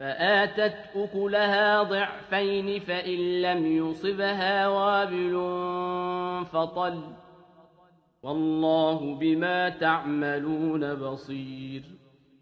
فآتت أكلها ضعفين فإن لم يصبها وابل فطل. والله بما تعملون بصير.